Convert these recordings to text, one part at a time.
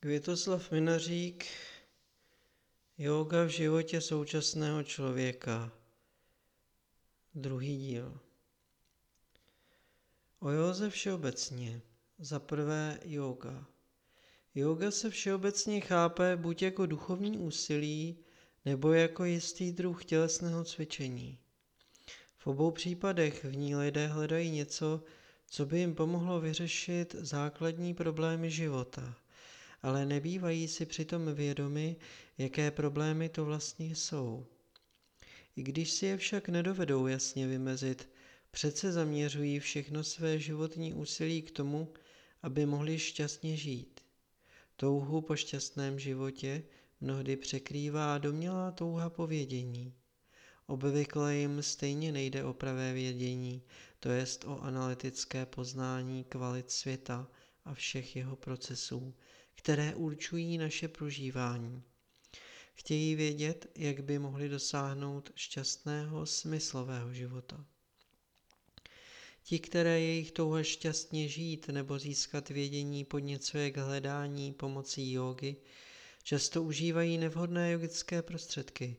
Květoslav Minařík Yoga v životě současného člověka. Druhý díl. O józe všeobecně. Za prvé yoga. Yoga se všeobecně chápe buď jako duchovní úsilí, nebo jako jistý druh tělesného cvičení. V obou případech v ní lidé hledají něco, co by jim pomohlo vyřešit základní problémy života – ale nebývají si přitom vědomi, jaké problémy to vlastně jsou. I když si je však nedovedou jasně vymezit, přece zaměřují všechno své životní úsilí k tomu, aby mohli šťastně žít. Touhu po šťastném životě mnohdy překrývá domělá touha po vědění. Obvykle jim stejně nejde o pravé vědění, to jest o analytické poznání kvalit světa a všech jeho procesů, které určují naše prožívání. Chtějí vědět, jak by mohli dosáhnout šťastného, smyslového života. Ti, které jejich touha šťastně žít nebo získat vědění podněcuje k hledání pomocí jógy, často užívají nevhodné jogické prostředky.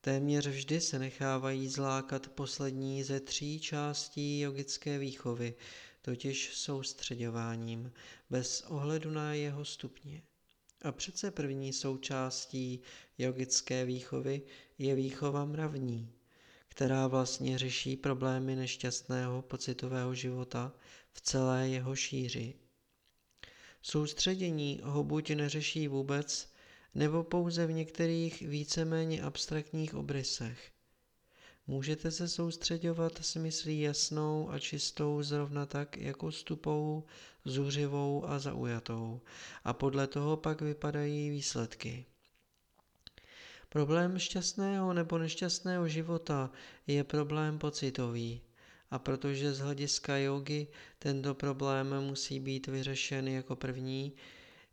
Téměř vždy se nechávají zlákat poslední ze tří částí jogické výchovy, totiž soustředováním, bez ohledu na jeho stupně. A přece první součástí jogické výchovy je výchova mravní, která vlastně řeší problémy nešťastného pocitového života v celé jeho šíři. Soustředění ho buď neřeší vůbec, nebo pouze v některých víceméně abstraktních obrysech, Můžete se soustředovat s myslí jasnou a čistou zrovna tak jako stupou, zuřivou a zaujatou. A podle toho pak vypadají výsledky. Problém šťastného nebo nešťastného života je problém pocitový. A protože z hlediska jogy tento problém musí být vyřešen jako první,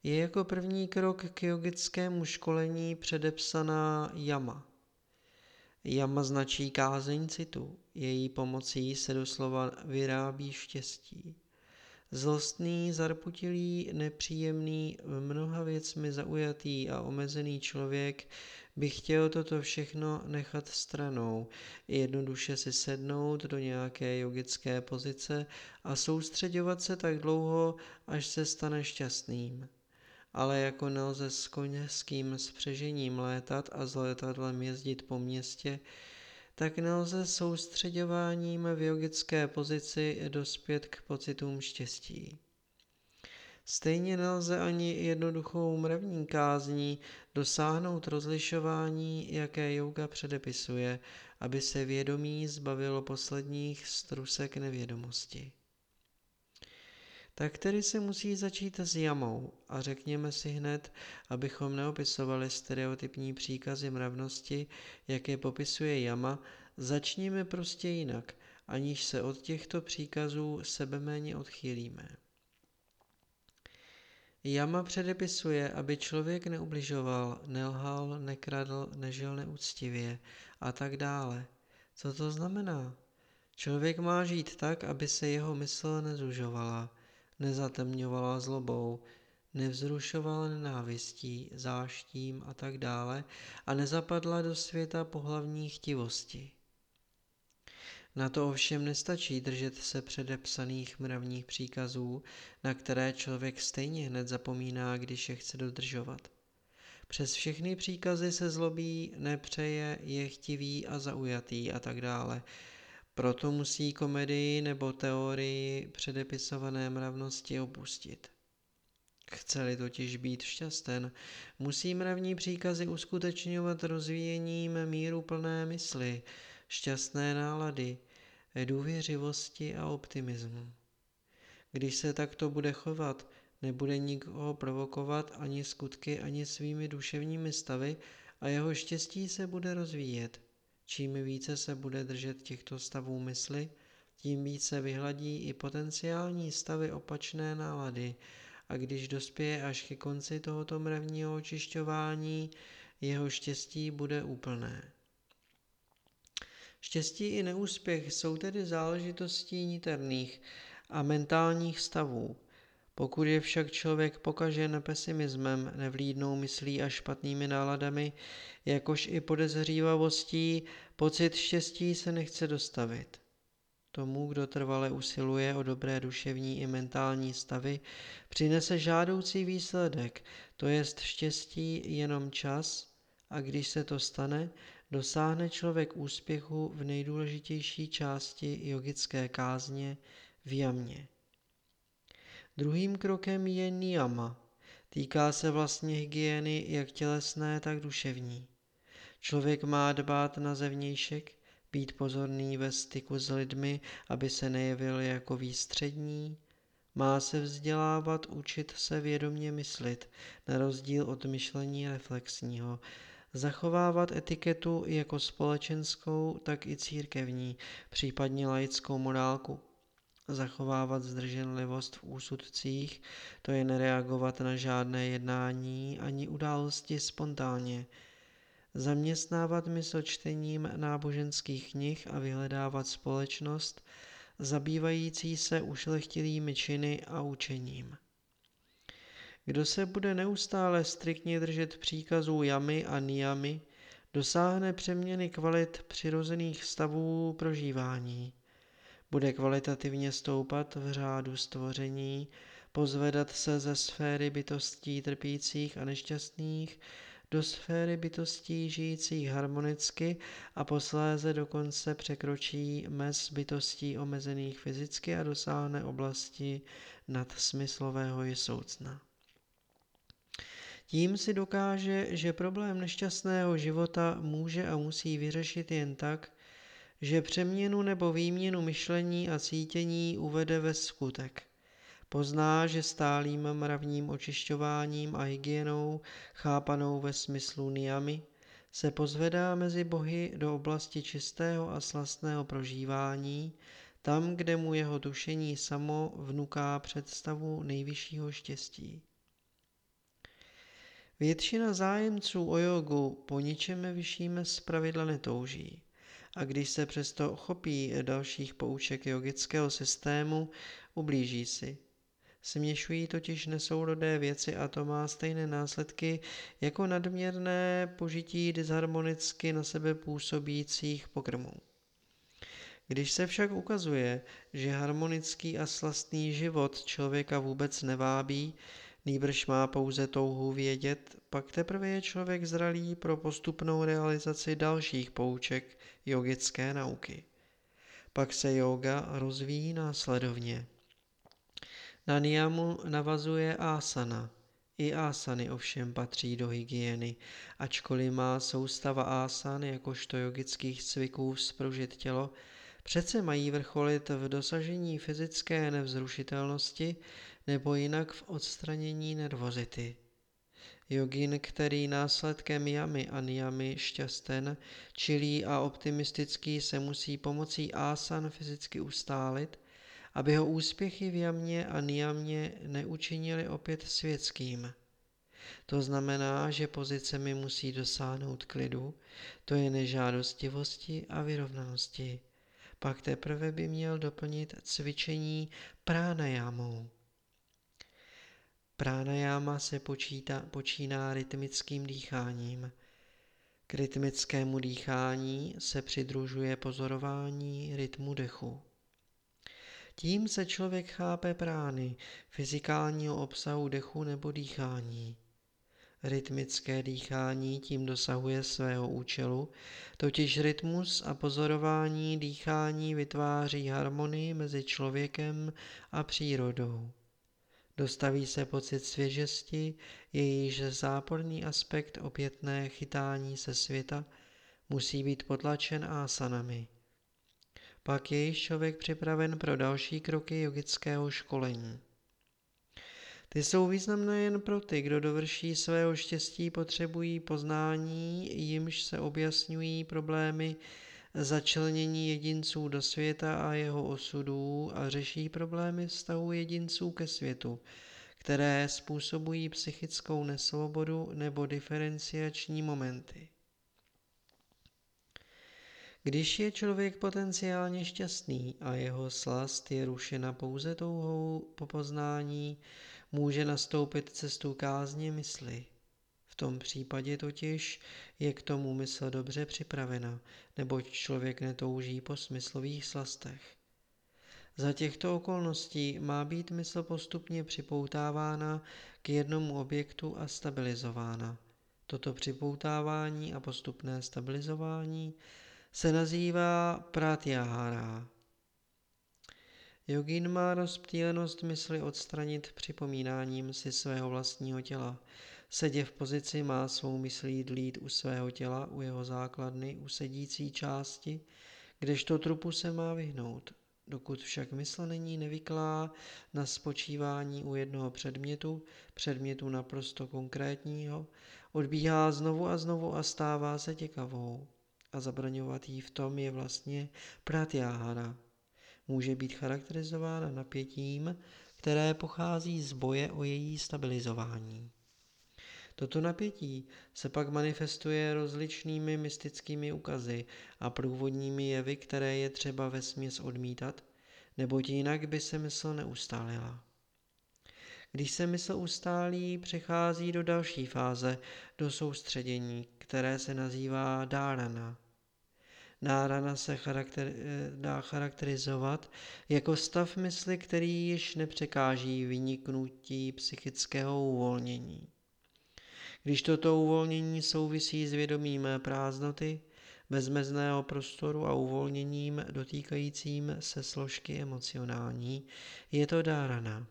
je jako první krok k jogickému školení předepsaná jama – Jama značí kázeň citu, její pomocí se doslova vyrábí štěstí. Zlostný, zarputilý, nepříjemný, mnoha věcmi zaujatý a omezený člověk by chtěl toto všechno nechat stranou, jednoduše si sednout do nějaké jogické pozice a soustředovat se tak dlouho, až se stane šťastným ale jako nelze s koněským spřežením létat a s letadlem jezdit po městě, tak nelze soustředováním v jogické pozici dospět k pocitům štěstí. Stejně nelze ani jednoduchou mravní kázní dosáhnout rozlišování, jaké yoga předepisuje, aby se vědomí zbavilo posledních strusek nevědomosti tak tedy se musí začít s jamou a řekněme si hned, abychom neopisovali stereotypní příkazy mravnosti, jak je popisuje jama, začněme prostě jinak, aniž se od těchto příkazů sebeméně odchýlíme. Jama předepisuje, aby člověk neubližoval, nelhal, nekradl, nežil neúctivě a tak dále. Co to znamená? Člověk má žít tak, aby se jeho mysl nezužovala, nezatemňovala zlobou, nevzrušovala nenávistí, záštím a tak dále a nezapadla do světa pohlavní chtivosti. Na to ovšem nestačí držet se předepsaných mravních příkazů, na které člověk stejně hned zapomíná, když je chce dodržovat. Přes všechny příkazy se zlobí, nepřeje, je chtivý a zaujatý a tak dále, proto musí komedii nebo teorii předepisované mravnosti opustit. Chceli totiž být šťasten, musí mravní příkazy uskutečňovat rozvíjením míru plné mysli, šťastné nálady, důvěřivosti a optimismu. Když se takto bude chovat, nebude nikoho provokovat ani skutky, ani svými duševními stavy a jeho štěstí se bude rozvíjet. Čím více se bude držet těchto stavů mysli, tím více vyhladí i potenciální stavy opačné nálady a když dospěje až ke konci tohoto mravního očišťování, jeho štěstí bude úplné. Štěstí i neúspěch jsou tedy záležitostí niterných a mentálních stavů. Pokud je však člověk pokažen pesimismem, nevlídnou myslí a špatnými náladami, jakož i podezřívavostí, pocit štěstí se nechce dostavit. Tomu, kdo trvale usiluje o dobré duševní i mentální stavy, přinese žádoucí výsledek, to jest štěstí jenom čas, a když se to stane, dosáhne člověk úspěchu v nejdůležitější části jogické kázně v jamě. Druhým krokem je niyama. Týká se vlastně hygieny jak tělesné, tak duševní. Člověk má dbát na zevnějšek, být pozorný ve styku s lidmi, aby se nejevil jako výstřední, má se vzdělávat, učit se vědomě myslit, na rozdíl od myšlení reflexního, zachovávat etiketu jako společenskou, tak i církevní, případně laickou morálku, zachovávat zdrženlivost v úsudcích, to je nereagovat na žádné jednání ani události spontánně, zaměstnávat mysl čtením náboženských knih a vyhledávat společnost, zabývající se ušlechtilými činy a učením. Kdo se bude neustále striktně držet příkazů jamy a niyamy, dosáhne přeměny kvalit přirozených stavů prožívání. Bude kvalitativně stoupat v řádu stvoření, pozvedat se ze sféry bytostí trpících a nešťastných do sféry bytostí žijících harmonicky a posléze dokonce překročí mez bytostí omezených fyzicky a dosáhne oblasti nadsmyslového jesoucna. Tím si dokáže, že problém nešťastného života může a musí vyřešit jen tak, že přeměnu nebo výměnu myšlení a cítění uvede ve skutek – Pozná, že stálým mravním očišťováním a hygienou, chápanou ve smyslu niamy, se pozvedá mezi bohy do oblasti čistého a slastného prožívání, tam, kde mu jeho tušení samo vnuká představu nejvyššího štěstí. Většina zájemců o jogu po ničem vyšším zpravidla netouží. A když se přesto chopí dalších pouček jogického systému, ublíží si. Směšují totiž nesourodé věci a to má stejné následky jako nadměrné požití disharmonicky na sebe působících pokrmů. Když se však ukazuje, že harmonický a slastný život člověka vůbec nevábí, nýbrž má pouze touhu vědět, pak teprve je člověk zralý pro postupnou realizaci dalších pouček jogické nauky. Pak se yoga rozvíjí následovně. Na niyamu navazuje asana. I asany ovšem patří do hygieny, ačkoliv má soustava asan jakožto jogických cviků spružit tělo, přece mají vrcholit v dosažení fyzické nevzrušitelnosti nebo jinak v odstranění nervozity. Jogin, který následkem jamy a niyamy šťasten, čilý a optimistický se musí pomocí asan fyzicky ustálit, aby ho úspěchy v jamě a nijamě neučinili opět světským. To znamená, že pozicemi musí dosáhnout klidu, to je nežádostivosti a vyrovnanosti. Pak teprve by měl doplnit cvičení pránajámou. Pránajáma se počítá, počíná rytmickým dýcháním. K rytmickému dýchání se přidružuje pozorování rytmu dechu. Tím se člověk chápe prány, fyzikálního obsahu dechu nebo dýchání. Rytmické dýchání tím dosahuje svého účelu, totiž rytmus a pozorování dýchání vytváří harmonii mezi člověkem a přírodou. Dostaví se pocit svěžesti, jejíž záporný aspekt opětné chytání se světa musí být potlačen ásanami pak je již člověk připraven pro další kroky jogického školení. Ty jsou významné jen pro ty, kdo dovrší svého štěstí, potřebují poznání, jimž se objasňují problémy začlenění jedinců do světa a jeho osudů a řeší problémy vztahu jedinců ke světu, které způsobují psychickou nesvobodu nebo diferenciační momenty. Když je člověk potenciálně šťastný a jeho slast je rušena pouze touhou po poznání, může nastoupit cestu kázně mysli. V tom případě totiž je k tomu mysl dobře připravena, neboť člověk netouží po smyslových slastech. Za těchto okolností má být mysl postupně připoutávána k jednomu objektu a stabilizována. Toto připoutávání a postupné stabilizování se nazývá pratyahara. Jogin má rozptýlenost mysli odstranit připomínáním si svého vlastního těla. Sedě v pozici má svou myslí dlít u svého těla, u jeho základny, u sedící části, kdežto trupu se má vyhnout. Dokud však mysl není nevyklá na spočívání u jednoho předmětu, předmětu naprosto konkrétního, odbíhá znovu a znovu a stává se těkavou. A zabraňovat jí v tom je vlastně pratyahara. Může být charakterizována napětím, které pochází z boje o její stabilizování. Toto napětí se pak manifestuje rozličnými mystickými ukazy a průvodními jevy, které je třeba ve směs odmítat, neboť jinak by se mysl neustálila. Když se mysl ustálí, přechází do další fáze, do soustředění, které se nazývá dárana. Dárana se charakter, dá charakterizovat jako stav mysli, který již nepřekáží vyniknutí psychického uvolnění. Když toto uvolnění souvisí s vědomím prázdnoty, bezmezného prostoru a uvolněním dotýkajícím se složky emocionální, je to dárana.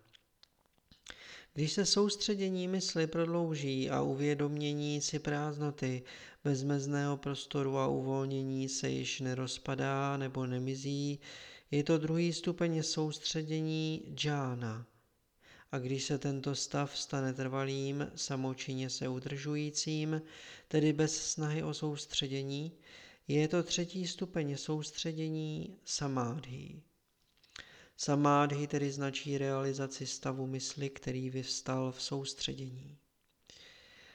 Když se soustředění mysli prodlouží a uvědomění si prázdnoty, bezmezného prostoru a uvolnění se již nerozpadá nebo nemizí, je to druhý stupeň soustředění džána a když se tento stav stane trvalým, samočinně se udržujícím, tedy bez snahy o soustředění, je to třetí stupeň soustředění samádhy. Samádhy tedy značí realizaci stavu mysli, který vyvstal v soustředění.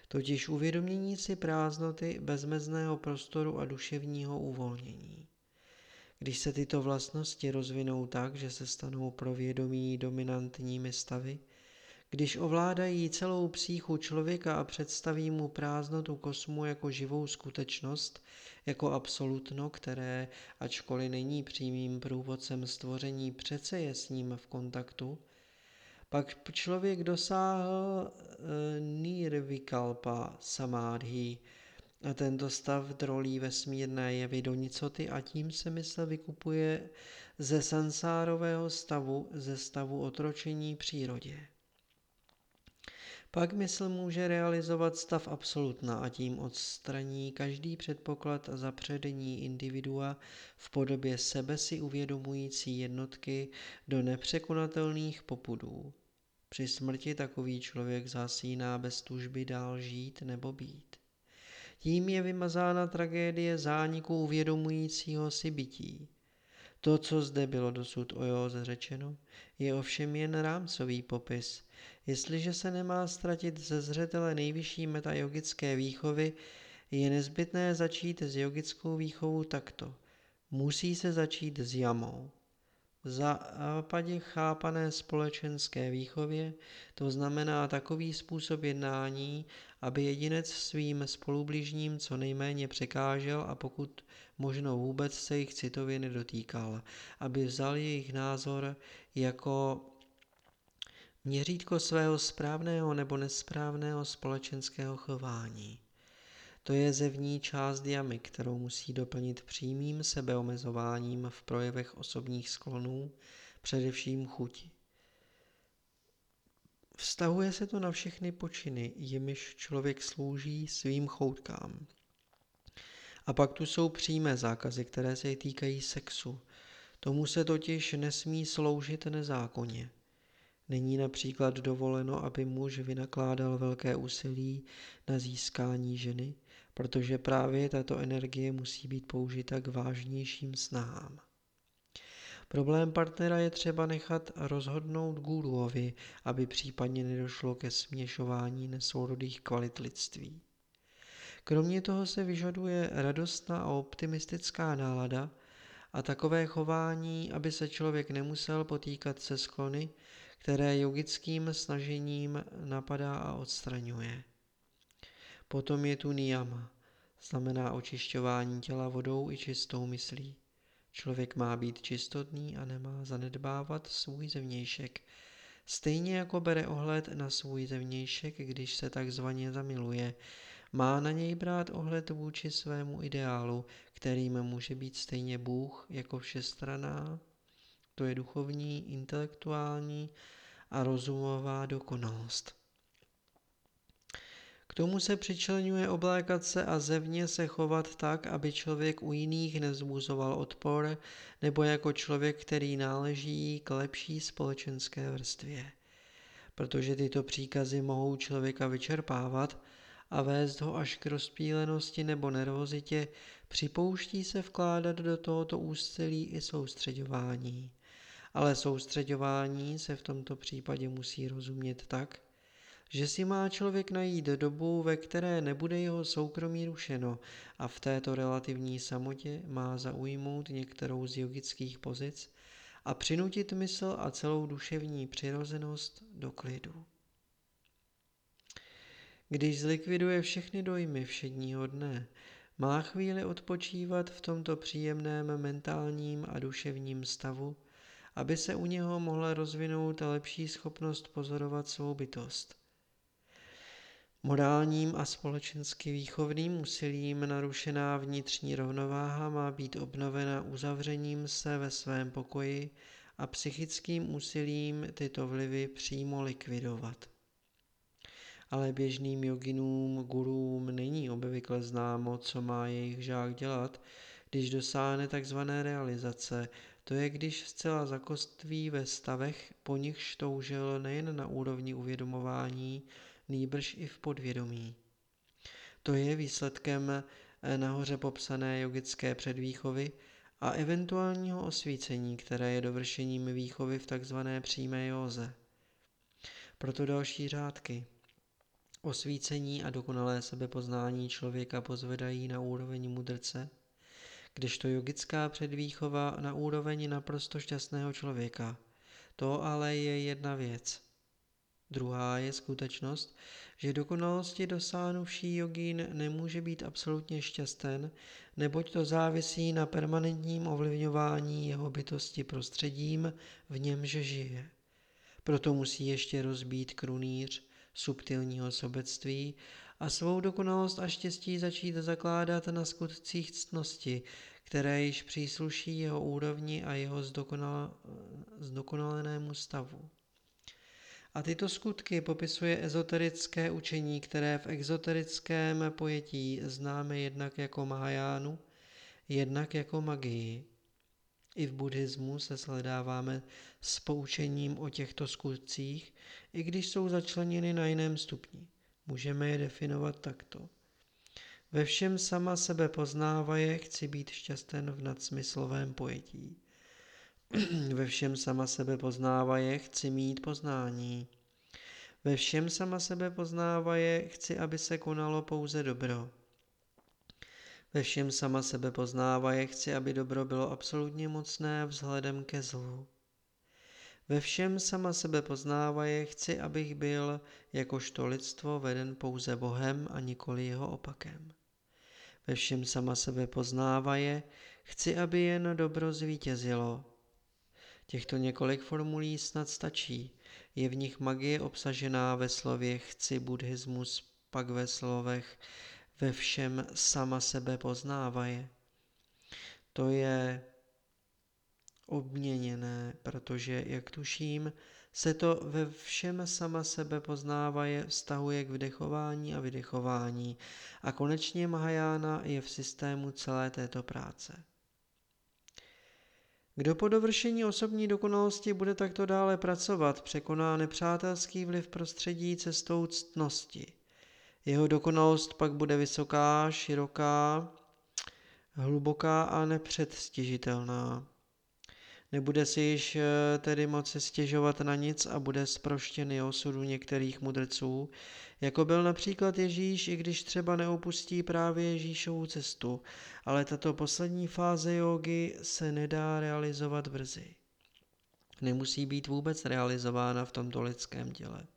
Totiž uvědomění si prázdnoty bezmezného prostoru a duševního uvolnění. Když se tyto vlastnosti rozvinou tak, že se stanou pro vědomí dominantními stavy, když ovládají celou psíchu člověka a představí mu prázdnotu kosmu jako živou skutečnost, jako absolutno, které, ačkoliv není přímým průvodcem stvoření, přece je s ním v kontaktu, pak člověk dosáhl e, nirvikalpa samádhy, a tento stav drolí vesmírné jevy do nicoty a tím se mysl vykupuje ze sansárového stavu, ze stavu otročení přírodě. Pak mysl může realizovat stav absolutna a tím odstraní každý předpoklad a zapředení individua v podobě sebe si uvědomující jednotky do nepřekonatelných popudů. Při smrti takový člověk zasíná bez tužby dál žít nebo být. Tím je vymazána tragédie zániku uvědomujícího si bytí. To, co zde bylo dosud o józe řečeno, je ovšem jen rámcový popis. Jestliže se nemá ztratit ze zřetele nejvyšší metajogické výchovy, je nezbytné začít s jogickou výchovou takto. Musí se začít s jamou západě chápané společenské výchově, to znamená takový způsob jednání, aby jedinec svým spolubližním co nejméně překážel a pokud možno vůbec se jich citově nedotýkal, aby vzal jejich názor jako měřítko svého správného nebo nesprávného společenského chování. To je zevní část diamy, kterou musí doplnit přímým sebeomezováním v projevech osobních sklonů, především chuti. Vztahuje se to na všechny počiny, jimiž člověk slouží svým choutkám. A pak tu jsou přímé zákazy, které se týkají sexu. Tomu se totiž nesmí sloužit nezákonně. Není například dovoleno, aby muž vynakládal velké úsilí na získání ženy, protože právě tato energie musí být použita k vážnějším snahám. Problém partnera je třeba nechat rozhodnout guruovi, aby případně nedošlo ke směšování nesourodých kvalit lidství. Kromě toho se vyžaduje radostná a optimistická nálada a takové chování, aby se člověk nemusel potýkat se sklony, které jogickým snažením napadá a odstraňuje. Potom je tu niyama, znamená očišťování těla vodou i čistou myslí. Člověk má být čistotný a nemá zanedbávat svůj zevnějšek. Stejně jako bere ohled na svůj zevnějšek, když se takzvaně zamiluje, má na něj brát ohled vůči svému ideálu, kterým může být stejně Bůh jako všestraná, to je duchovní, intelektuální a rozumová dokonalost. Tomu se přičlenuje oblékat se a zevně se chovat tak, aby člověk u jiných nezbuzoval odpor, nebo jako člověk, který náleží k lepší společenské vrstvě. Protože tyto příkazy mohou člověka vyčerpávat a vést ho až k rozpílenosti nebo nervozitě, připouští se vkládat do tohoto úsilí i soustředování. Ale soustředování se v tomto případě musí rozumět tak, že si má člověk najít dobu, ve které nebude jeho soukromí rušeno a v této relativní samotě má zaujmout některou z jogických pozic a přinutit mysl a celou duševní přirozenost do klidu. Když zlikviduje všechny dojmy všedního dne, má chvíli odpočívat v tomto příjemném mentálním a duševním stavu, aby se u něho mohla rozvinout lepší schopnost pozorovat svou bytost. Morálním a společensky výchovným úsilím narušená vnitřní rovnováha má být obnovena uzavřením se ve svém pokoji a psychickým úsilím tyto vlivy přímo likvidovat ale běžným joginům, gurům není obvykle známo, co má jejich žák dělat, když dosáhne tzv. realizace, to je když zcela zakoství ve stavech, po nichž toužil nejen na úrovni uvědomování, nýbrž i v podvědomí. To je výsledkem eh, nahoře popsané jogické předvýchovy a eventuálního osvícení, které je dovršením výchovy v tzv. přímé józe. Proto další řádky. Osvícení a dokonalé sebepoznání člověka pozvedají na úroveň mudrce, kdežto jogická předvýchova na úroveň naprosto šťastného člověka. To ale je jedna věc. Druhá je skutečnost, že dokonalosti dosáhnuvší jogín nemůže být absolutně šťasten, neboť to závisí na permanentním ovlivňování jeho bytosti prostředím, v němž žije. Proto musí ještě rozbít krunýř, subtilního sobectví a svou dokonalost a štěstí začít zakládat na skutcích ctnosti, které již přísluší jeho úrovni a jeho zdokonal, zdokonalenému stavu. A tyto skutky popisuje ezoterické učení, které v exoterickém pojetí známe jednak jako Mahajánu, jednak jako magii. I v buddhismu se sledáváme s poučením o těchto skutcích, i když jsou začleněny na jiném stupni. Můžeme je definovat takto. Ve všem sama sebe poznávaje, chci být šťasten v nadsmyslovém pojetí. Ve všem sama sebe poznávaje, chci mít poznání. Ve všem sama sebe poznávaje, chci, aby se konalo pouze dobro. Ve všem sama sebe poznávaje, chci, aby dobro bylo absolutně mocné vzhledem ke zlu. Ve všem sama sebe poznávaje, chci, abych byl jakožto lidstvo veden pouze Bohem a nikoli jeho opakem. Ve všem sama sebe poznávaje, chci, aby jen dobro zvítězilo. Těchto několik formulí snad stačí. Je v nich magie obsažená ve slově chci buddhismus, pak ve slovech ve všem sama sebe poznávaje. To je obměněné, protože, jak tuším, se to ve všem sama sebe poznávaje, vztahuje k vdechování a vydechování a konečně Mahajána je v systému celé této práce. Kdo po dovršení osobní dokonalosti bude takto dále pracovat, překoná nepřátelský vliv prostředí cestou ctnosti. Jeho dokonalost pak bude vysoká, široká, hluboká a nepředstižitelná. Nebude si již eh, tedy moci stěžovat na nic a bude zproštěný osudu některých mudrců, jako byl například Ježíš, i když třeba neopustí právě Ježíšovu cestu, ale tato poslední fáze jogy se nedá realizovat brzy. Nemusí být vůbec realizována v tomto lidském těle.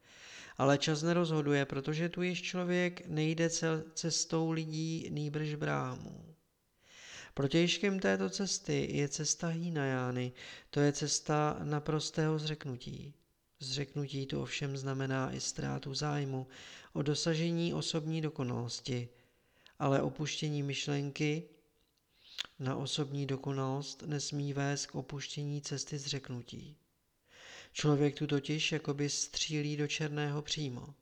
Ale čas nerozhoduje, protože tu již člověk nejde cestou lidí nýbrž bráhmů. Protějškem této cesty je cesta Hínajány, to je cesta naprostého zřeknutí. Zřeknutí to ovšem znamená i ztrátu zájmu o dosažení osobní dokonalosti, ale opuštění myšlenky na osobní dokonalost nesmí vést k opuštění cesty zřeknutí. Člověk tu totiž jakoby střílí do černého přímo.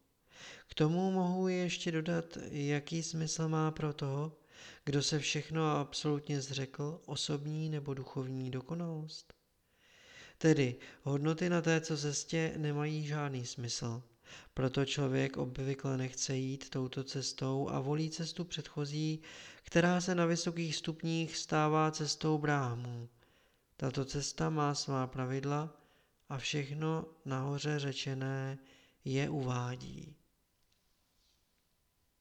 K tomu mohu ještě dodat, jaký smysl má pro toho, kdo se všechno a absolutně zřekl, osobní nebo duchovní dokonalost? Tedy hodnoty na této cestě nemají žádný smysl. Proto člověk obvykle nechce jít touto cestou a volí cestu předchozí, která se na vysokých stupních stává cestou bráhmů. Tato cesta má svá pravidla a všechno nahoře řečené je uvádí.